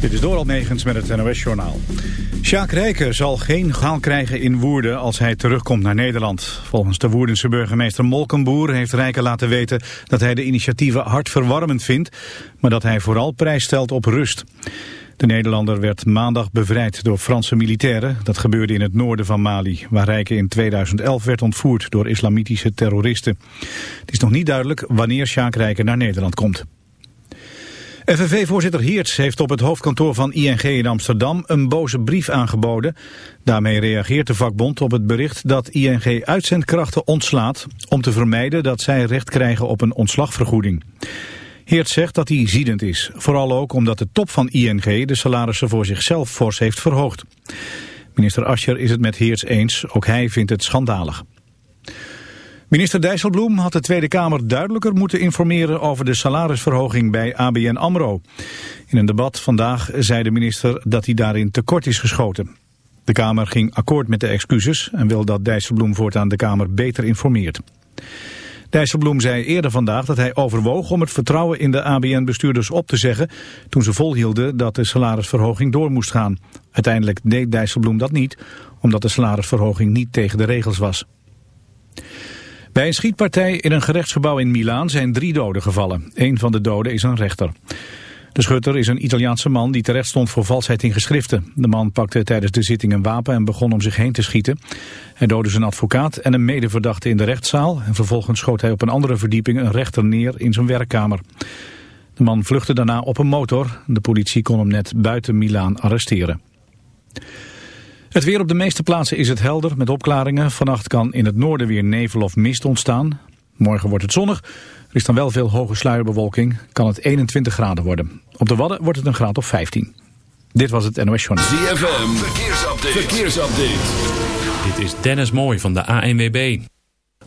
Dit is Doral Negens met het NOS-journaal. Sjaak Rijken zal geen gaal krijgen in Woerden als hij terugkomt naar Nederland. Volgens de Woerdense burgemeester Molkenboer heeft Rijken laten weten... dat hij de initiatieven hartverwarmend vindt... maar dat hij vooral prijs stelt op rust. De Nederlander werd maandag bevrijd door Franse militairen. Dat gebeurde in het noorden van Mali, waar Rijken in 2011 werd ontvoerd door islamitische terroristen. Het is nog niet duidelijk wanneer Sjaak Rijken naar Nederland komt. FNV-voorzitter Heerts heeft op het hoofdkantoor van ING in Amsterdam een boze brief aangeboden. Daarmee reageert de vakbond op het bericht dat ING uitzendkrachten ontslaat... om te vermijden dat zij recht krijgen op een ontslagvergoeding. Heerts zegt dat hij ziedend is, vooral ook omdat de top van ING de salarissen voor zichzelf fors heeft verhoogd. Minister Ascher is het met Heerts eens, ook hij vindt het schandalig. Minister Dijsselbloem had de Tweede Kamer duidelijker moeten informeren over de salarisverhoging bij ABN AMRO. In een debat vandaag zei de minister dat hij daarin tekort is geschoten. De Kamer ging akkoord met de excuses en wil dat Dijsselbloem voortaan de Kamer beter informeert. Dijsselbloem zei eerder vandaag dat hij overwoog om het vertrouwen in de ABN-bestuurders op te zeggen... toen ze volhielden dat de salarisverhoging door moest gaan. Uiteindelijk deed Dijsselbloem dat niet, omdat de salarisverhoging niet tegen de regels was. Bij een schietpartij in een gerechtsgebouw in Milaan zijn drie doden gevallen. Een van de doden is een rechter. De schutter is een Italiaanse man die terecht stond voor valsheid in geschriften. De man pakte tijdens de zitting een wapen en begon om zich heen te schieten. Hij doodde zijn advocaat en een medeverdachte in de rechtszaal... en vervolgens schoot hij op een andere verdieping een rechter neer in zijn werkkamer. De man vluchtte daarna op een motor. De politie kon hem net buiten Milaan arresteren. Het weer op de meeste plaatsen is het helder met opklaringen. Vannacht kan in het noorden weer nevel of mist ontstaan. Morgen wordt het zonnig. Er is dan wel veel hoge sluierbewolking. Kan het 21 graden worden. Op de Wadden wordt het een graad of 15. Dit was het NOS Journal. ZFM, verkeersupdate. verkeersupdate. Dit is Dennis Mooij van de ANWB.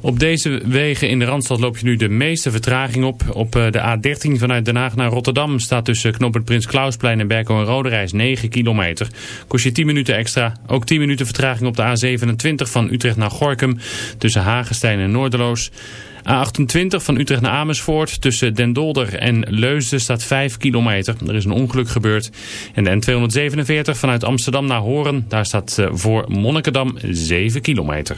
Op deze wegen in de Randstad loop je nu de meeste vertraging op. Op eh, de A13 vanuit Den Haag naar Rotterdam staat tussen knooppunt Prins Klausplein en Berkel en Roderijs 9 kilometer. Kost je 10 minuten extra. Ook 10 minuten vertraging op de A27 van Utrecht naar Gorkum tussen Hagenstein en Noorderloos. A28 van Utrecht naar Amersfoort tussen Den Dolder en Leusden staat 5 kilometer. Er is een ongeluk gebeurd. En de N247 vanuit Amsterdam naar Horen, daar staat eh, voor Monnikendam 7 kilometer.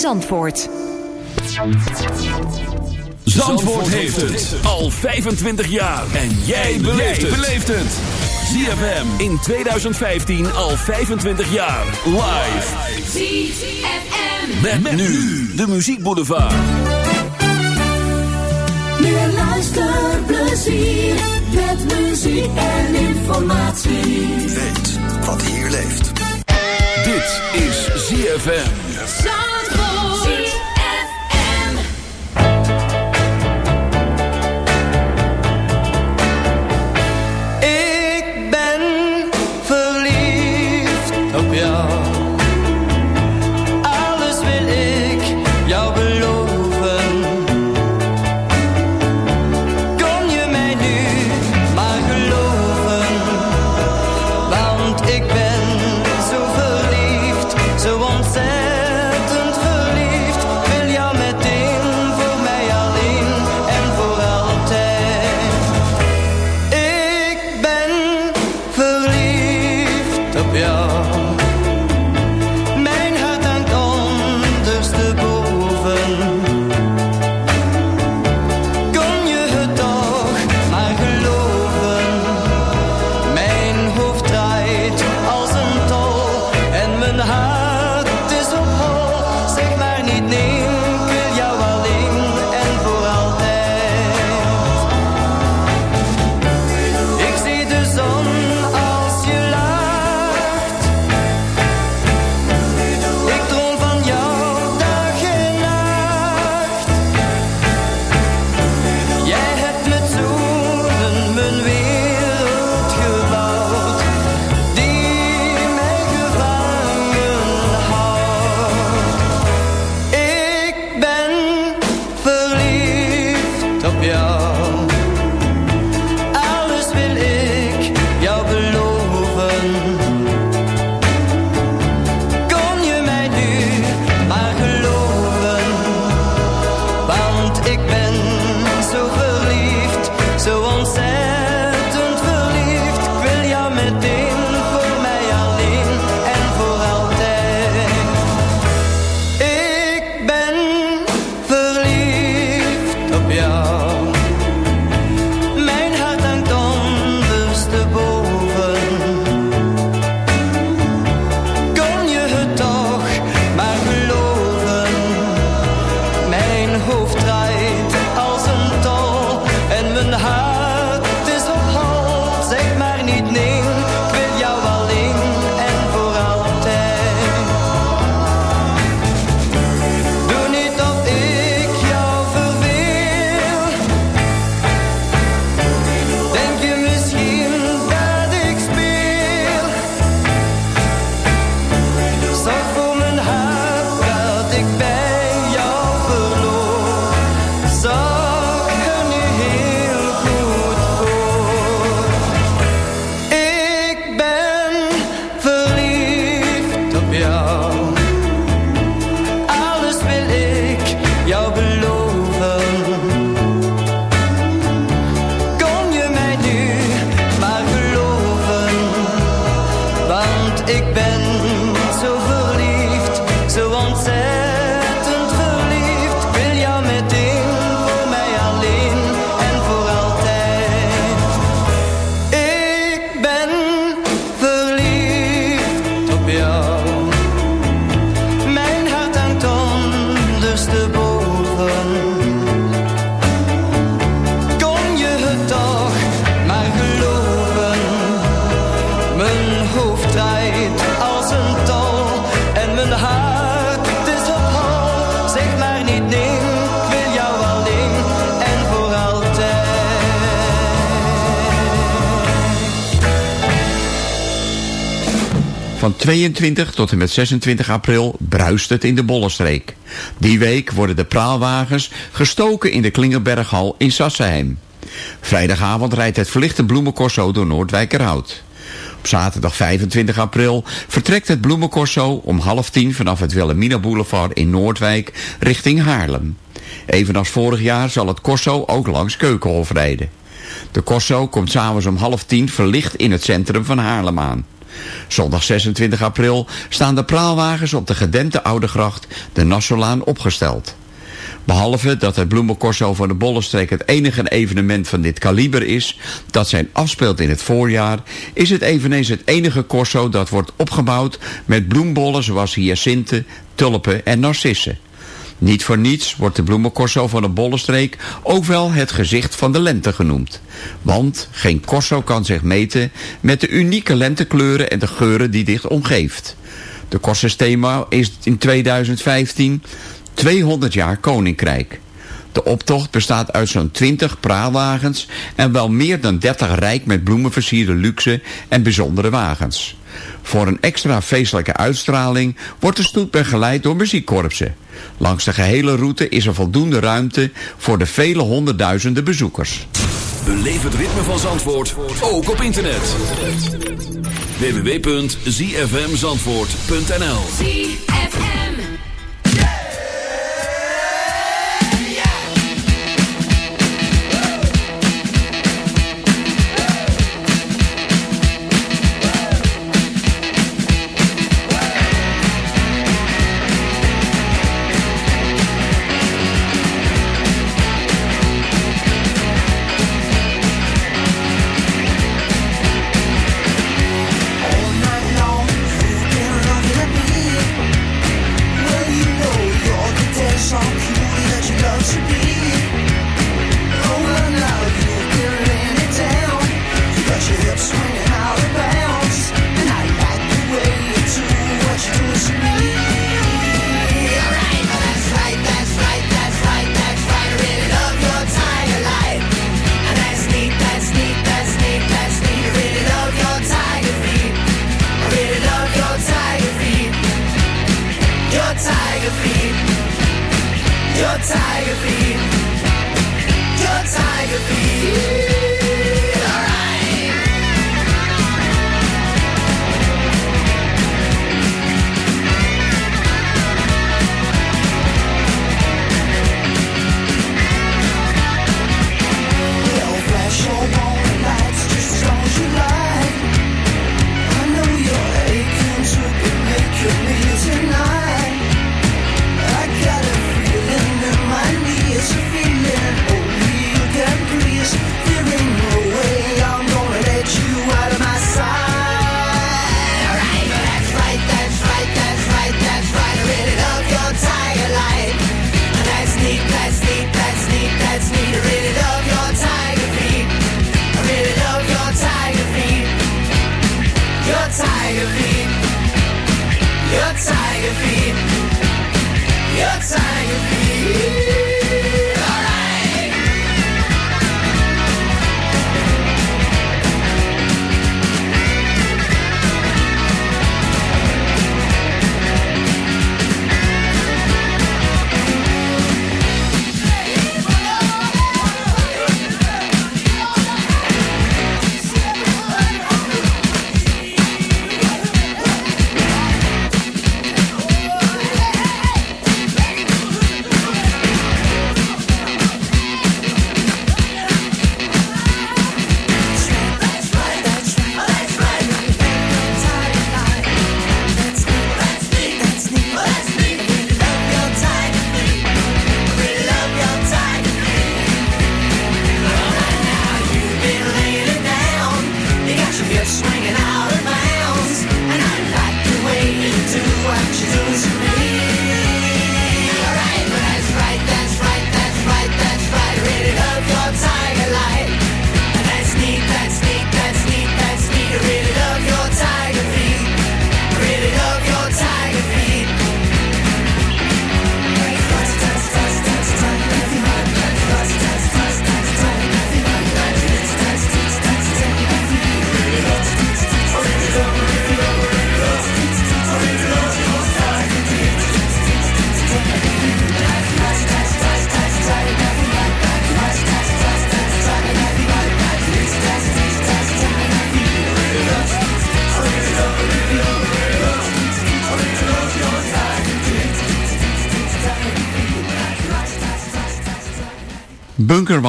Zandvoort. Zandvoort heeft het al 25 jaar. En jij beleeft het. ZFM in 2015 al 25 jaar. Live. ZFM. Met, nu de Muziek Boulevard. Meer luisterplezier. Met muziek en informatie. Weet wat hier leeft. Dit is ZFM. 22 tot en met 26 april bruist het in de Bollenstreek. Die week worden de praalwagens gestoken in de Klingelberghal in Sassenheim. Vrijdagavond rijdt het verlichte bloemencorso door Noordwijkerhout. Op zaterdag 25 april vertrekt het bloemencorso om half tien vanaf het Wilhelmina Boulevard in Noordwijk richting Haarlem. Evenals vorig jaar zal het corso ook langs Keukenhof rijden. De corso komt s'avonds om half tien verlicht in het centrum van Haarlem aan. Zondag 26 april staan de praalwagens op de gedempte Oude Gracht de Nassolaan opgesteld. Behalve dat het bloemencorso van de Bollenstreek het enige evenement van dit kaliber is dat zijn afspeelt in het voorjaar, is het eveneens het enige corso dat wordt opgebouwd met bloembollen zoals hyacinten, tulpen en narcissen. Niet voor niets wordt de bloemencorso van de Bollenstreek ook wel het gezicht van de lente genoemd. Want geen corso kan zich meten met de unieke lentekleuren en de geuren die dit omgeeft. De Corsos thema is in 2015 200 jaar Koninkrijk. De optocht bestaat uit zo'n 20 praalwagens en wel meer dan 30 rijk met bloemen versierde luxe en bijzondere wagens. Voor een extra feestelijke uitstraling wordt de stoet begeleid door muziekkorpsen. Langs de gehele route is er voldoende ruimte voor de vele honderdduizenden bezoekers. Beleef het ritme van Zandvoort, ook op internet. www.zfmzandvoort.nl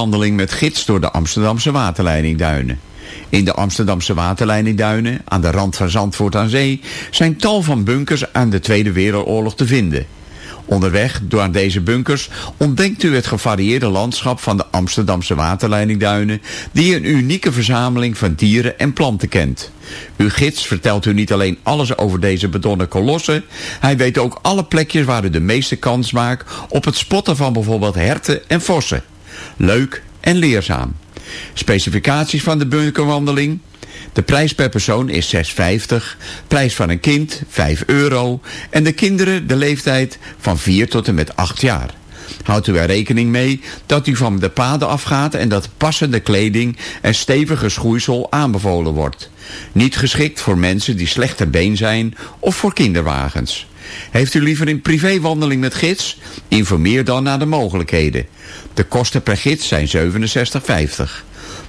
Bunkerwandeling met gids door de Amsterdamse waterleidingduinen. In de Amsterdamse waterleidingduinen, aan de rand van Zandvoort aan Zee, zijn tal van bunkers aan de Tweede Wereldoorlog te vinden. Onderweg door deze bunkers ontdekt u het gevarieerde landschap van de Amsterdamse waterleidingduinen, die een unieke verzameling van dieren en planten kent. Uw gids vertelt u niet alleen alles over deze betonnen kolossen, hij weet ook alle plekjes waar u de meeste kans maakt op het spotten van bijvoorbeeld herten en vossen. Leuk en leerzaam. Specificaties van de bunkerwandeling. De prijs per persoon is 6,50. Prijs van een kind 5 euro. En de kinderen de leeftijd van 4 tot en met 8 jaar. Houdt u er rekening mee dat u van de paden afgaat en dat passende kleding en stevige schoeisel aanbevolen wordt. Niet geschikt voor mensen die slecht ter been zijn of voor kinderwagens. Heeft u liever een privéwandeling met gids? Informeer dan naar de mogelijkheden. De kosten per gids zijn 67,50.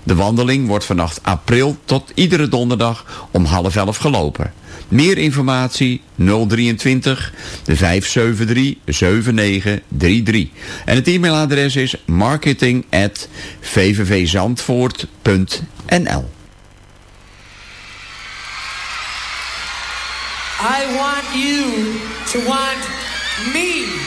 De wandeling wordt vanaf april tot iedere donderdag om half elf gelopen. Meer informatie 023 573 7933. En het e-mailadres is marketing at vvvzandvoort.nl I want you to want me.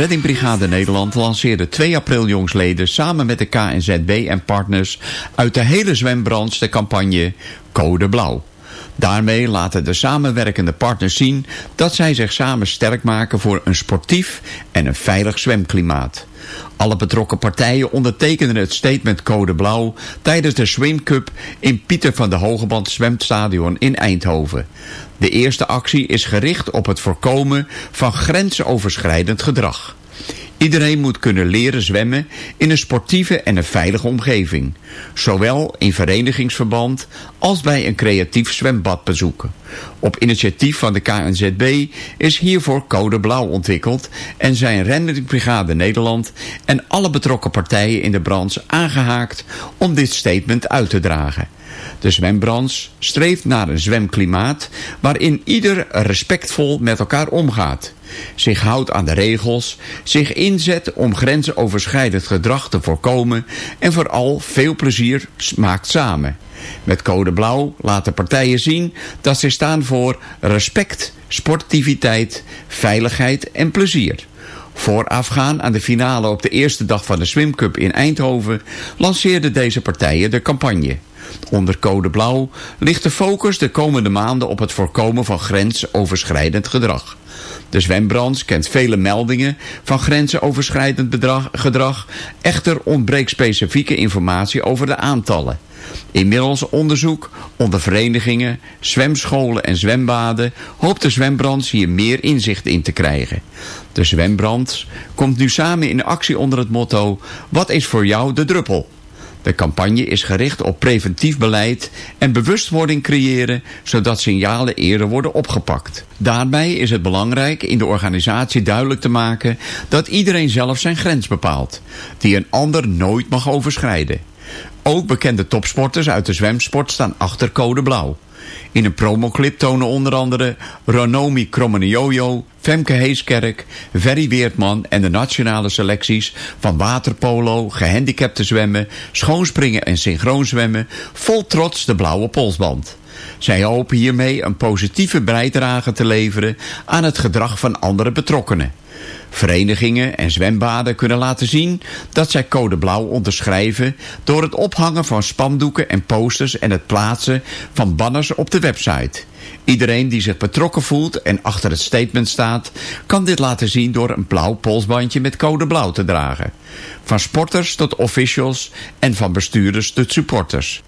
Reddingbrigade Nederland lanceerde 2 april jongsleden samen met de KNZB en partners uit de hele zwembranche de campagne Code Blauw. Daarmee laten de samenwerkende partners zien dat zij zich samen sterk maken voor een sportief en een veilig zwemklimaat. Alle betrokken partijen ondertekenden het statement Code Blauw tijdens de Swim Cup in Pieter van de Hogeband Zwemstadion in Eindhoven. De eerste actie is gericht op het voorkomen van grensoverschrijdend gedrag. Iedereen moet kunnen leren zwemmen in een sportieve en een veilige omgeving. Zowel in verenigingsverband als bij een creatief zwembad bezoeken. Op initiatief van de KNZB is hiervoor Code Blauw ontwikkeld... en zijn Rendingsbrigade Nederland en alle betrokken partijen in de branche aangehaakt... om dit statement uit te dragen. De zwembranche streeft naar een zwemklimaat waarin ieder respectvol met elkaar omgaat. Zich houdt aan de regels, zich inzet om grensoverschrijdend gedrag te voorkomen en vooral veel plezier maakt samen. Met code blauw laten partijen zien dat ze staan voor respect, sportiviteit, veiligheid en plezier. Voorafgaan aan de finale op de eerste dag van de Swim Cup in Eindhoven lanceerden deze partijen de campagne. Onder code blauw ligt de focus de komende maanden op het voorkomen van grensoverschrijdend gedrag. De zwembranche kent vele meldingen van grensoverschrijdend gedrag, echter ontbreekt specifieke informatie over de aantallen. Inmiddels onderzoek onder verenigingen, zwemscholen en zwembaden hoopt de zwembranche hier meer inzicht in te krijgen. De zwembranche komt nu samen in actie onder het motto Wat is voor jou de druppel? De campagne is gericht op preventief beleid en bewustwording creëren, zodat signalen eerder worden opgepakt. Daarbij is het belangrijk in de organisatie duidelijk te maken dat iedereen zelf zijn grens bepaalt, die een ander nooit mag overschrijden. Ook bekende topsporters uit de zwemsport staan achter code blauw. In een promoclip tonen onder andere Ronomi Krommenjojo, Femke Heeskerk, Ferry Weertman en de nationale selecties van waterpolo, gehandicapte zwemmen, schoonspringen en synchroonzwemmen vol trots de blauwe polsband. Zij hopen hiermee een positieve bijdrage te leveren aan het gedrag van andere betrokkenen. Verenigingen en zwembaden kunnen laten zien dat zij code blauw onderschrijven door het ophangen van spandoeken en posters en het plaatsen van banners op de website. Iedereen die zich betrokken voelt en achter het statement staat, kan dit laten zien door een blauw polsbandje met code blauw te dragen. Van sporters tot officials en van bestuurders tot supporters.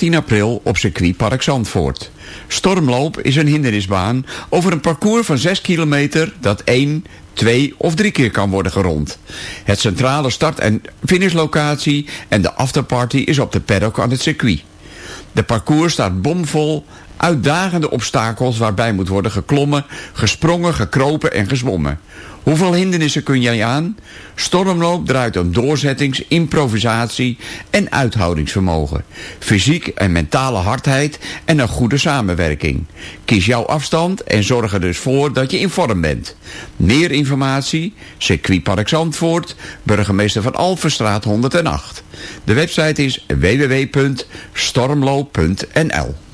18 april op circuitpark Zandvoort. Stormloop is een hindernisbaan over een parcours van 6 kilometer dat 1, twee of drie keer kan worden gerond. Het centrale start- en finishlocatie en de afterparty is op de paddock aan het circuit. De parcours staat bomvol uitdagende obstakels waarbij moet worden geklommen, gesprongen, gekropen en gezwommen. Hoeveel hindernissen kun jij aan? Stormloop draait om doorzettings, improvisatie en uithoudingsvermogen. Fysiek en mentale hardheid en een goede samenwerking. Kies jouw afstand en zorg er dus voor dat je in vorm bent. Meer informatie, circuitpark Zandvoort, burgemeester van Alphenstraat 108. De website is www.stormloop.nl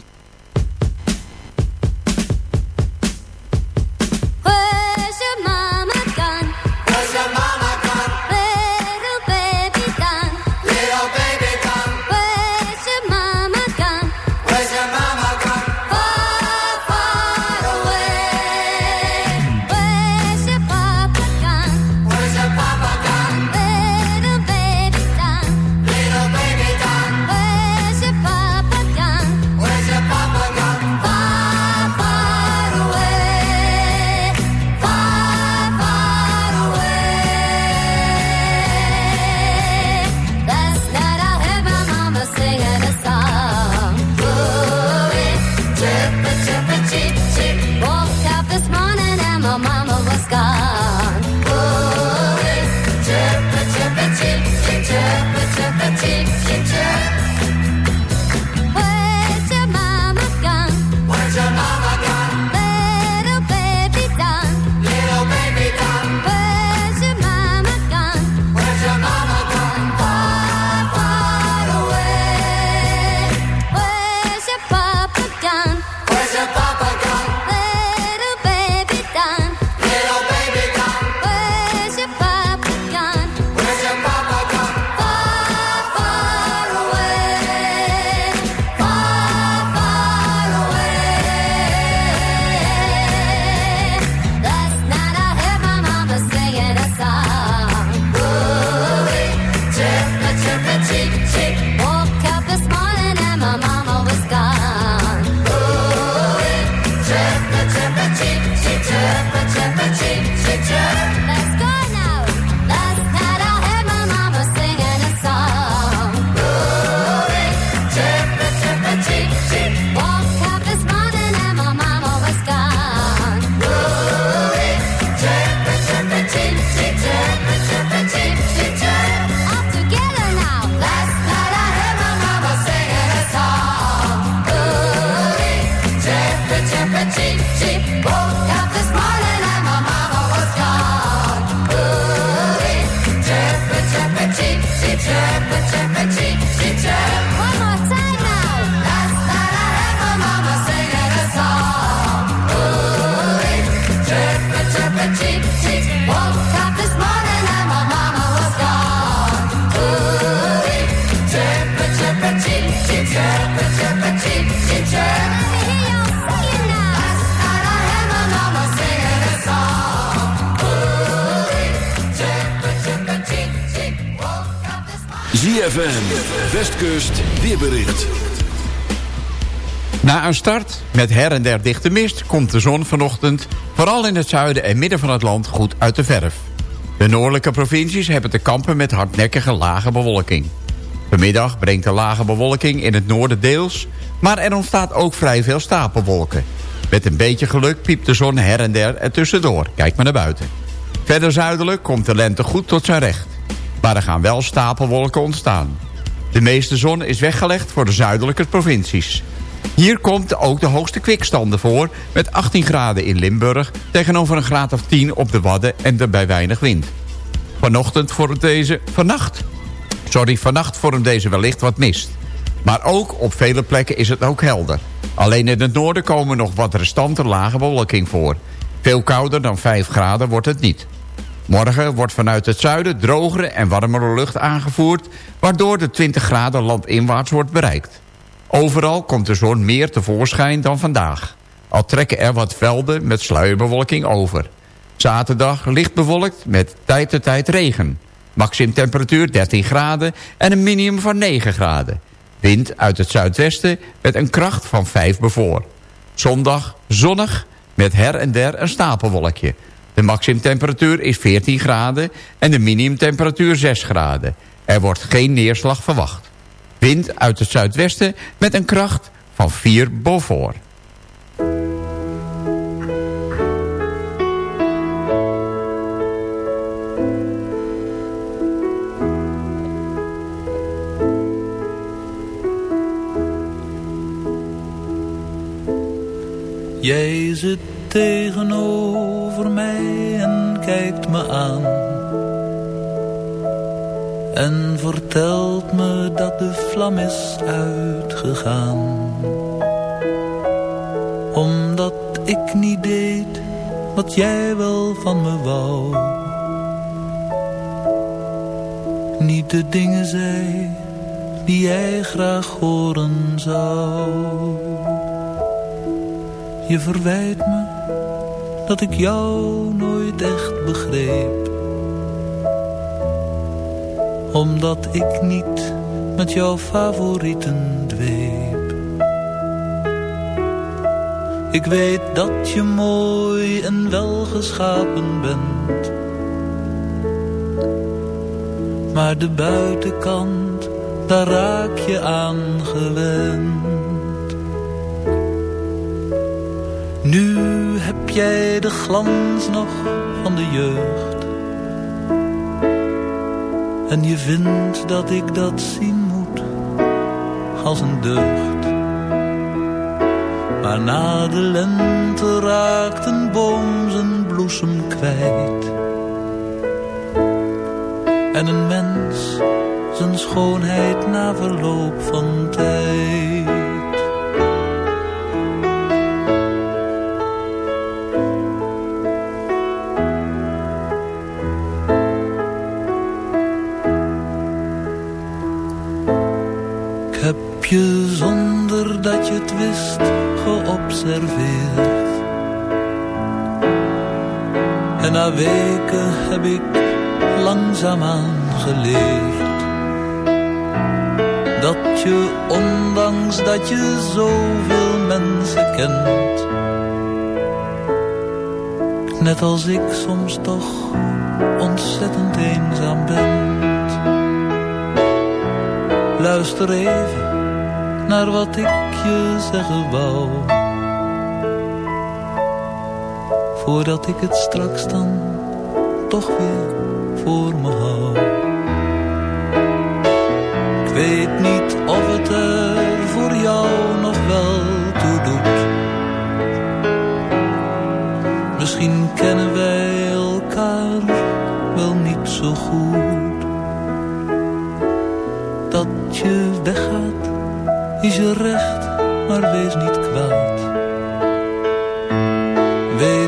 ZFM, Westkust, weerbericht. Na een start met her en der dichte mist komt de zon vanochtend... vooral in het zuiden en midden van het land goed uit de verf. De noordelijke provincies hebben te kampen met hardnekkige lage bewolking. Vanmiddag brengt de lage bewolking in het noorden deels... maar er ontstaat ook vrij veel stapelwolken. Met een beetje geluk piept de zon her en der er tussendoor. Kijk maar naar buiten. Verder zuidelijk komt de lente goed tot zijn recht. Maar er gaan wel stapelwolken ontstaan. De meeste zon is weggelegd voor de zuidelijke provincies. Hier komt ook de hoogste kwikstanden voor... met 18 graden in Limburg... tegenover een graad of 10 op de Wadden en daarbij weinig wind. Vanochtend vormt deze... Vannacht. Sorry, vannacht vormt deze wellicht wat mist. Maar ook op vele plekken is het ook helder. Alleen in het noorden komen nog wat restante lage bewolking voor. Veel kouder dan 5 graden wordt het niet. Morgen wordt vanuit het zuiden drogere en warmere lucht aangevoerd... waardoor de 20 graden landinwaarts wordt bereikt. Overal komt de zon meer tevoorschijn dan vandaag. Al trekken er wat velden met sluierbewolking over. Zaterdag licht bewolkt met tijd te tijd regen. Maximum temperatuur 13 graden en een minimum van 9 graden. Wind uit het zuidwesten met een kracht van 5 bevoor. Zondag zonnig met her en der een stapelwolkje. De maximumtemperatuur is 14 graden en de minimumtemperatuur 6 graden. Er wordt geen neerslag verwacht. Wind uit het zuidwesten met een kracht van 4 boven. Jij zit tegenover mij en kijkt me aan. En vertelt me dat de vlam is uitgegaan. Omdat ik niet deed wat jij wel van me wou. Niet de dingen zei die jij graag horen zou. Je verwijt me dat ik jou nooit echt begreep. Omdat ik niet met jouw favorieten dweep. Ik weet dat je mooi en welgeschapen bent. Maar de buitenkant, daar raak je aan gewend. Nu heb jij de glans nog van de jeugd. En je vindt dat ik dat zien moet als een deugd. Maar na de lente raakt een boom zijn bloesem kwijt. En een mens zijn schoonheid na verloop van tijd. En na weken heb ik langzaamaan geleerd. Dat je, ondanks dat je zoveel mensen kent. Net als ik soms toch ontzettend eenzaam bent. Luister even naar wat ik je zeggen wou. Voordat ik het straks dan toch weer voor me hou. Ik weet niet of het er voor jou nog wel toe doet. Misschien kennen wij elkaar wel niet zo goed. Dat je weggaat is je recht, maar wees niet kwaad.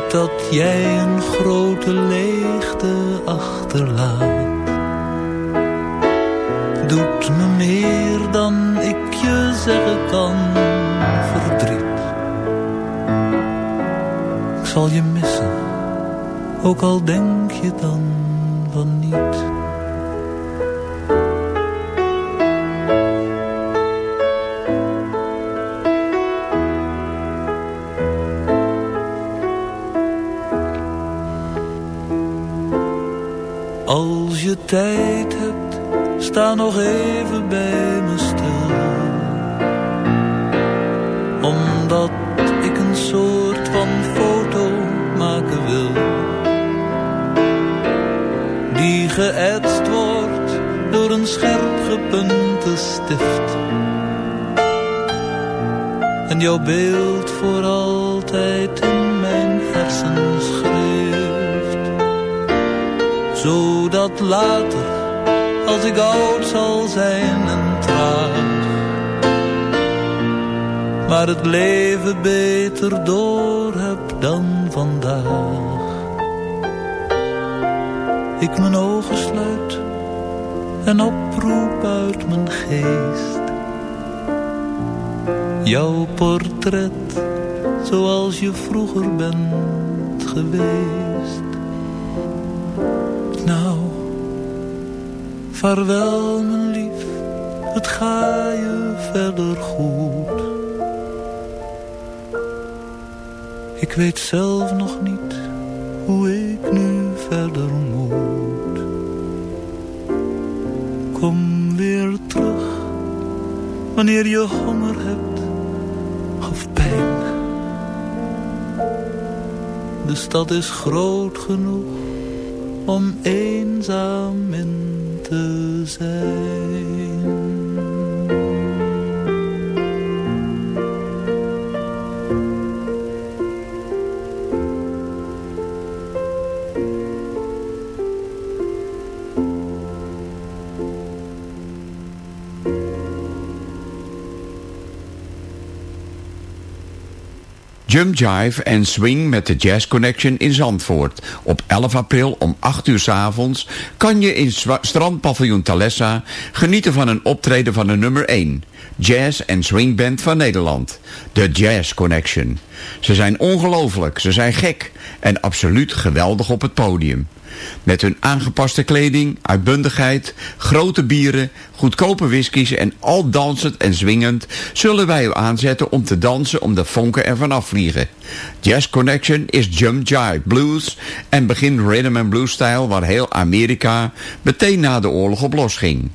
Dat jij een grote leegte achterlaat. Doet me meer dan ik je zeggen kan verdriet. Ik zal je missen, ook al denk je dan tijd hebt, sta nog even bij me stil. Omdat ik een soort van foto maken wil. Die geëtst wordt door een scherp gepunte stift. En jouw beeld voor later, als ik oud zal zijn en traag, maar het leven beter door heb dan vandaag. Ik mijn ogen sluit en oproep uit mijn geest. Jouw portret, zoals je vroeger bent geweest. Vaarwel mijn lief, het ga je verder goed. Ik weet zelf nog niet hoe ik nu verder moet. Kom weer terug wanneer je honger hebt of pijn. De stad is groot genoeg om eenzaam in te zijn. Jump Jive en Swing met de Jazz Connection in Zandvoort. Op 11 april om 8 uur 's avonds kan je in strandpaviljoen Thalessa genieten van een optreden van de nummer 1. Jazz en Swing Band van Nederland. De Jazz Connection. Ze zijn ongelooflijk, ze zijn gek en absoluut geweldig op het podium. Met hun aangepaste kleding, uitbundigheid, grote bieren, goedkope whiskies en al dansend en zwingend zullen wij u aanzetten om te dansen om de vonken ervan afvliegen. Jazz Connection is Jump Jive Blues en begint rhythm and blues stijl waar heel Amerika meteen na de oorlog op losging.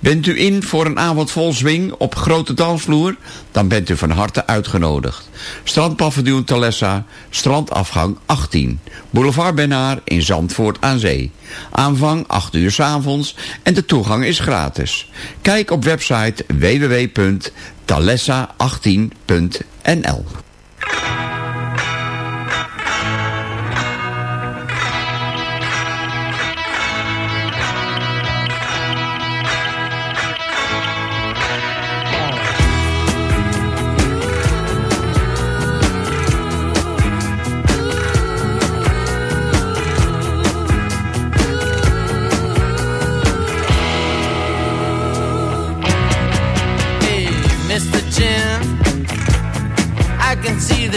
Bent u in voor een avond vol swing op grote dansvloer? Dan bent u van harte uitgenodigd. Strandpaviljoen Talessa, strandafgang 18. Boulevard Benaar in Zandvoort aan Zee. Aanvang 8 uur 's avonds en de toegang is gratis. Kijk op website www.talessa18.nl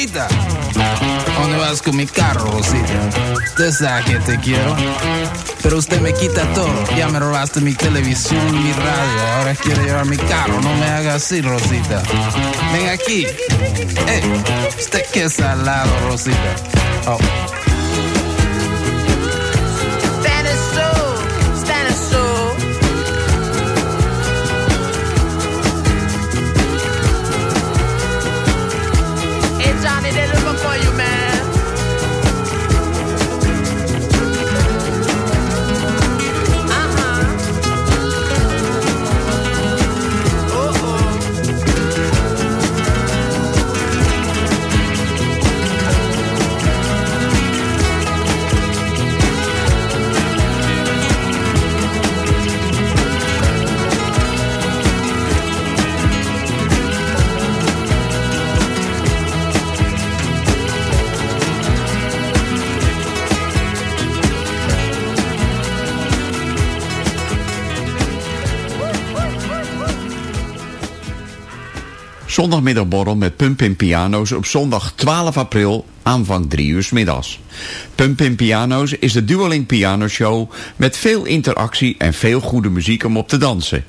Rosita, ¿a ¿dónde vas con mi carro, Rosita? Usted sabe que te quiero, pero usted me quita todo. Ya me robaste mi televisión, mi radio, ahora quiere llevar mi carro. No me haga así, Rosita. Ven aquí. Eh, usted que es salado, Rosita. Oh. Met Pumpin Piano's op zondag 12 april aanvang 3 uur middags. Pumpin Piano's is de Dueling Piano Show met veel interactie en veel goede muziek om op te dansen.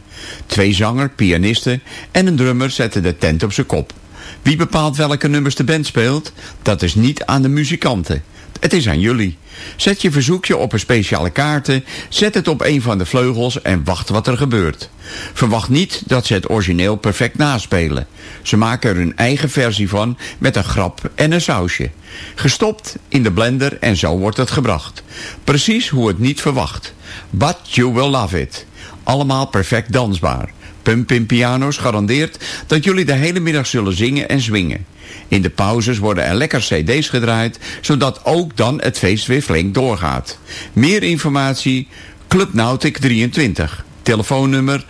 Twee zanger, pianisten en een drummer zetten de tent op zijn kop. Wie bepaalt welke nummers de band speelt? Dat is niet aan de muzikanten. Het is aan jullie. Zet je verzoekje op een speciale kaarten, zet het op een van de vleugels en wacht wat er gebeurt. Verwacht niet dat ze het origineel perfect naspelen. Ze maken er hun eigen versie van met een grap en een sausje. Gestopt in de blender en zo wordt het gebracht. Precies hoe het niet verwacht. But you will love it. Allemaal perfect dansbaar. Pumpin Piano's garandeert dat jullie de hele middag zullen zingen en zwingen. In de pauzes worden er lekker cd's gedraaid, zodat ook dan het feest weer flink doorgaat. Meer informatie, Club Nautic 23. Telefoonnummer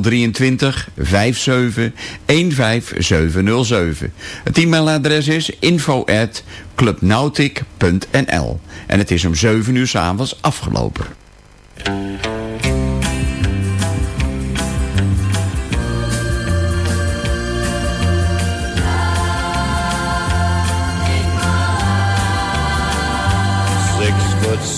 023 57 15707. Het e-mailadres is info En het is om 7 uur s'avonds afgelopen.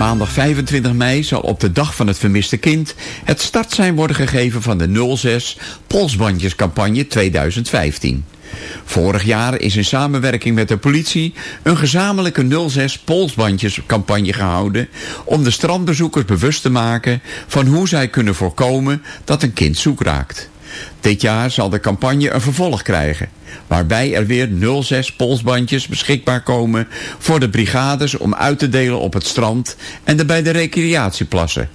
Maandag 25 mei zal op de dag van het vermiste kind het startsein worden gegeven van de 06 Polsbandjescampagne 2015. Vorig jaar is in samenwerking met de politie een gezamenlijke 06 polsbandjescampagne gehouden om de strandbezoekers bewust te maken van hoe zij kunnen voorkomen dat een kind zoek raakt. Dit jaar zal de campagne een vervolg krijgen, waarbij er weer 06 polsbandjes beschikbaar komen voor de brigades om uit te delen op het strand en bij de recreatieplassen.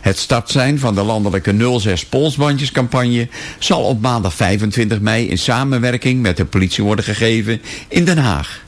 Het startsein van de landelijke 06 polsbandjescampagne zal op maandag 25 mei in samenwerking met de politie worden gegeven in Den Haag.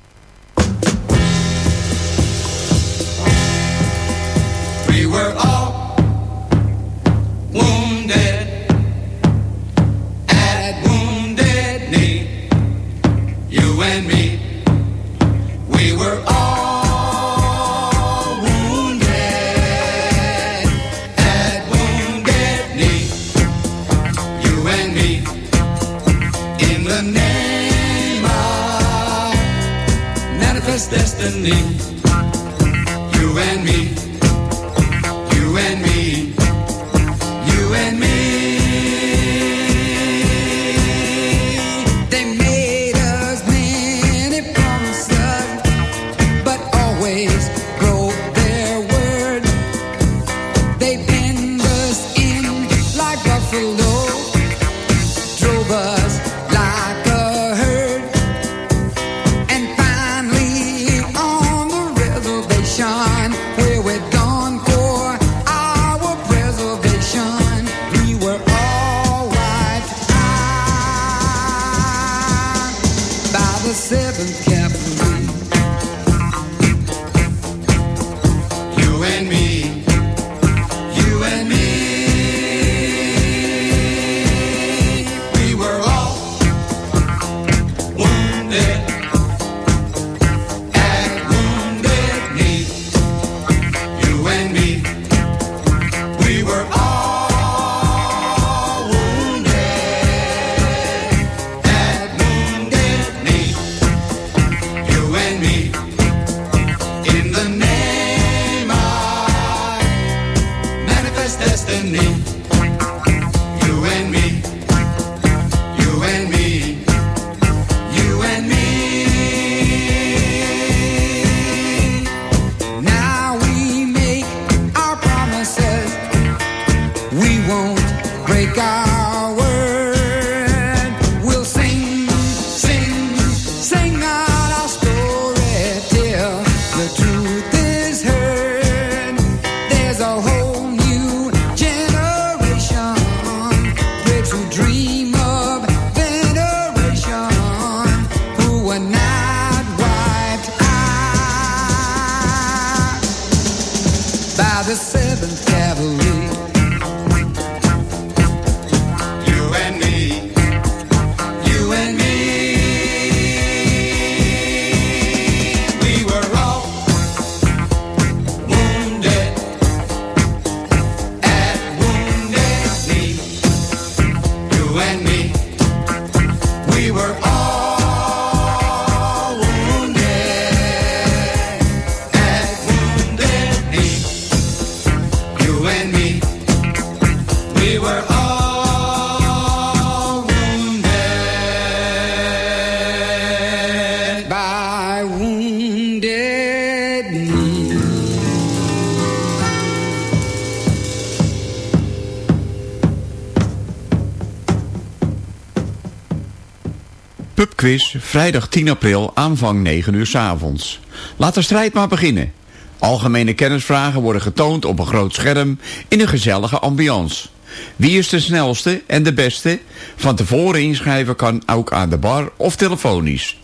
Vrijdag 10 april, aanvang 9 uur 's avonds. Laat de strijd maar beginnen. Algemene kennisvragen worden getoond op een groot scherm in een gezellige ambiance. Wie is de snelste en de beste? Van tevoren inschrijven kan ook aan de bar of telefonisch.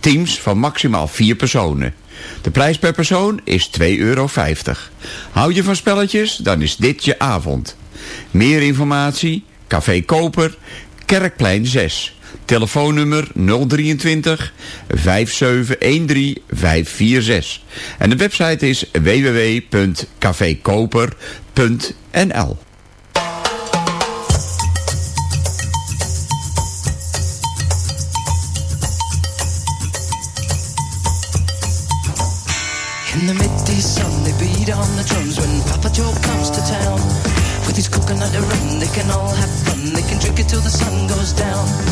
Teams van maximaal 4 personen. De prijs per persoon is 2,50 euro. Hou je van spelletjes? Dan is dit je avond. Meer informatie? Café Koper, Kerkplein 6. Telefoonnummer 023 5713 546. En de website is www.cafekoper.nl. In the midday sun, they beat on the drums when Papa Joe comes to town. With his coconut rum, they can all have fun. They can drink it till the sun goes down.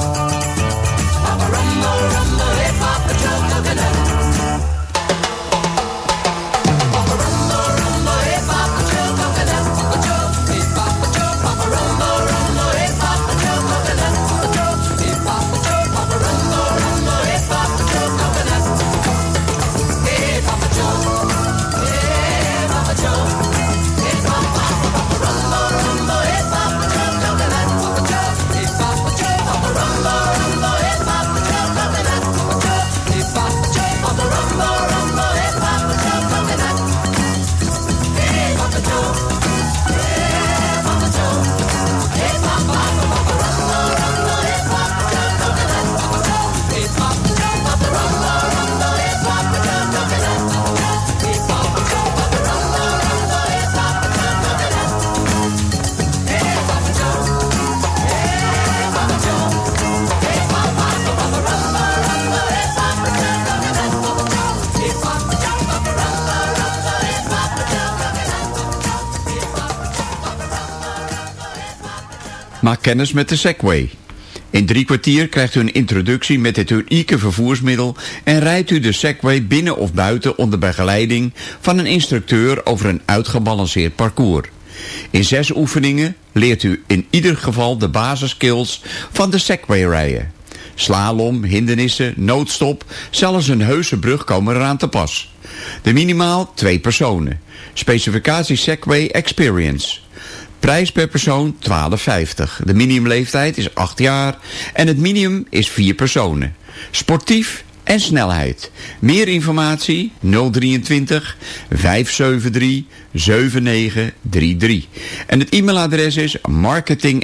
Kennis met de Segway. In drie kwartier krijgt u een introductie met dit unieke vervoersmiddel en rijdt u de Segway binnen of buiten onder begeleiding van een instructeur over een uitgebalanceerd parcours. In zes oefeningen leert u in ieder geval de basiskills van de Segway rijden. Slalom, hindernissen, noodstop, zelfs een heuse brug komen eraan te pas. De minimaal twee personen. Specificatie Segway Experience. Prijs per persoon 12,50. De minimumleeftijd is 8 jaar en het minimum is 4 personen. Sportief en snelheid. Meer informatie 023 573 7933. En het e-mailadres is marketing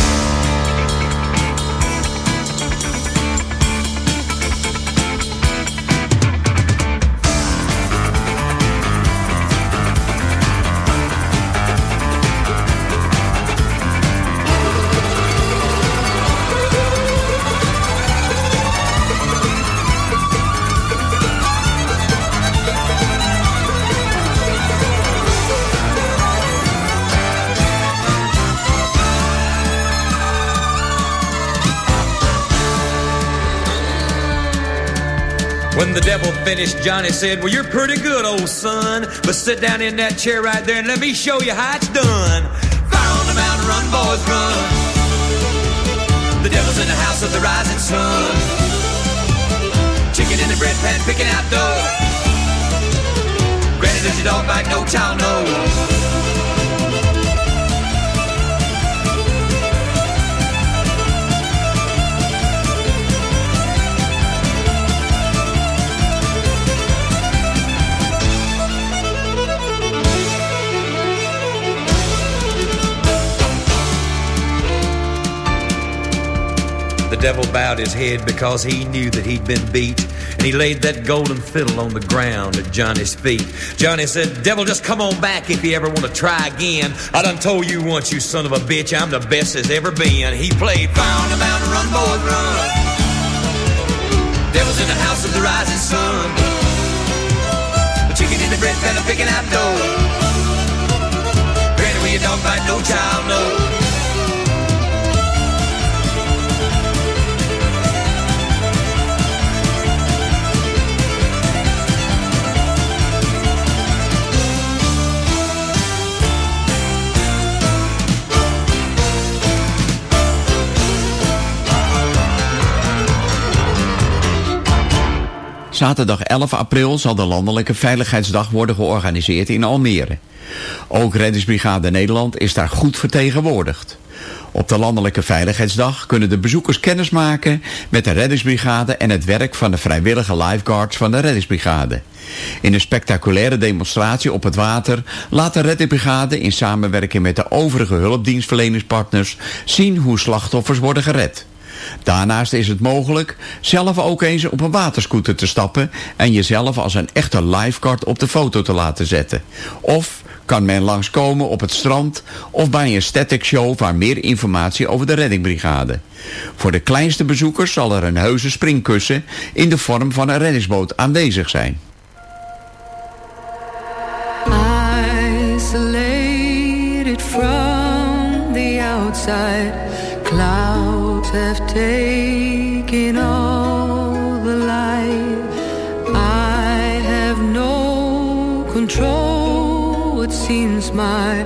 Finished, Johnny said, Well, you're pretty good, old son. But sit down in that chair right there and let me show you how it's done. Fire on the mountain, run, boys, run. The devil's in the house of the rising sun. Chicken in the bread pan, picking out dough. Granny, does your dog bite? No child knows. The devil bowed his head because he knew that he'd been beat. And he laid that golden fiddle on the ground at Johnny's feet. Johnny said, Devil, just come on back if you ever want to try again. I done told you once, you son of a bitch, I'm the best as ever been. He played the Mountain, Run, Boys, Run. Devil's in the house of the rising sun. The chicken in the bread pan, picking out dough. Granny, your dog bite, no child knows. Zaterdag 11 april zal de Landelijke Veiligheidsdag worden georganiseerd in Almere. Ook Reddingsbrigade Nederland is daar goed vertegenwoordigd. Op de Landelijke Veiligheidsdag kunnen de bezoekers kennis maken met de reddingsbrigade en het werk van de vrijwillige lifeguards van de reddingsbrigade. In een spectaculaire demonstratie op het water laat de reddingsbrigade in samenwerking met de overige hulpdienstverleningspartners zien hoe slachtoffers worden gered. Daarnaast is het mogelijk zelf ook eens op een waterscooter te stappen en jezelf als een echte lifeguard op de foto te laten zetten. Of kan men langskomen op het strand of bij een static show waar meer informatie over de reddingbrigade. Voor de kleinste bezoekers zal er een heuse springkussen in de vorm van een reddingsboot aanwezig zijn. From the outside, clouds have taken all the light. I have no control, it seems my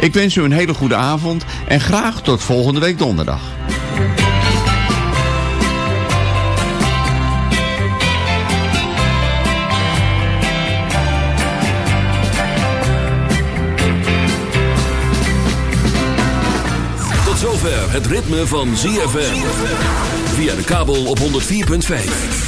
Ik wens u een hele goede avond en graag tot volgende week donderdag. Tot zover het ritme van ZFM. Via de kabel op 104.5.